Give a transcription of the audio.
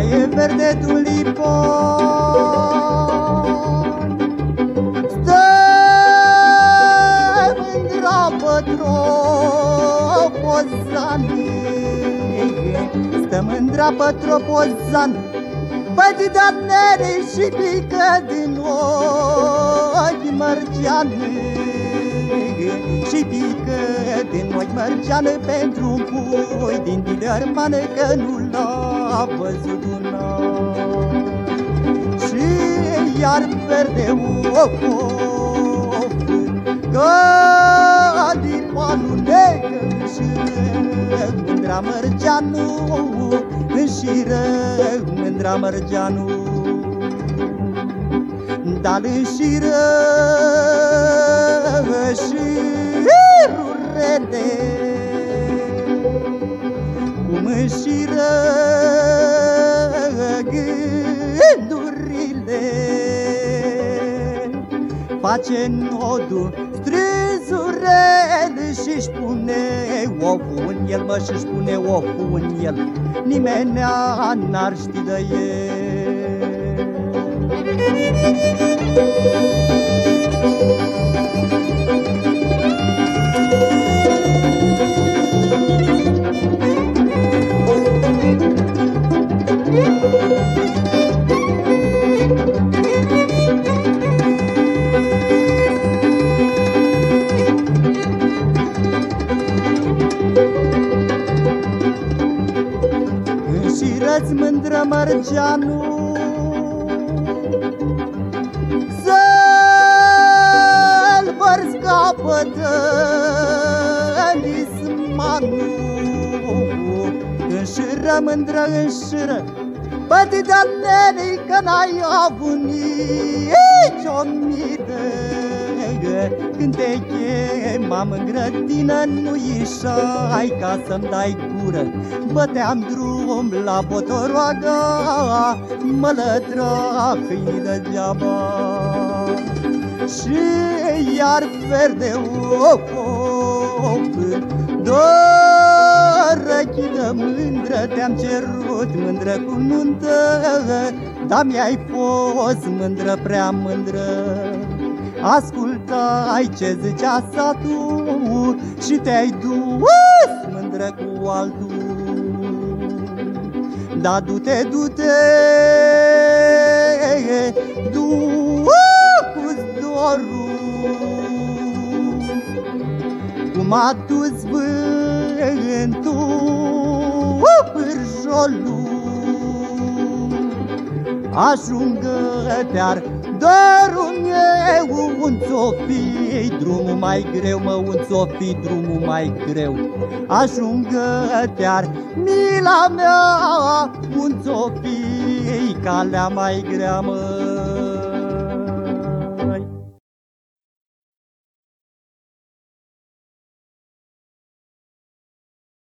foaie verde tulipon. Stă mândra pătropozane Stă mândra pătropozan Bătita nere și pică din ochi mărgeane Și pică din ochi mărgeane pentru un pui din dilermane Că nu l-a văzut un Și iar verde of, of Că lipanul negru și mândra mărgeanu Și rău mândra mărgeanu Dar și rău și rurele Cum și rău gândurile Face nodul strâzurel și-și pune oful în el, mă, și-și pune oful în el. Nimeni n-ar ști de Și răți mândră mărgeanu. Să-l vărzi capătă lismanu Înșiră mândră, înșiră Bătita nenei că n-ai avut nici o mire Când te chemam în grădină Nu ieșai ca să-mi dai gură. Băteam drum la botoroaga Mă lătra câinii degeaba Și iar verde of, of Dorăchină mândră Te-am cerut mândră cu nuntă Dar mi-ai fost mândră, prea mândră. Ascultai ce zicea satul Și te-ai dus mândră cu altul. Da, du-te, du-te Du-cu Cum a dus vântul pârjolul. Ajungă te-ar dorul meu Un ți-o fi drumul mai greu, mă, un ți-o fi drumul mai greu. Ajungă te-ar mila mea Un ți-o fi calea mai grea, mă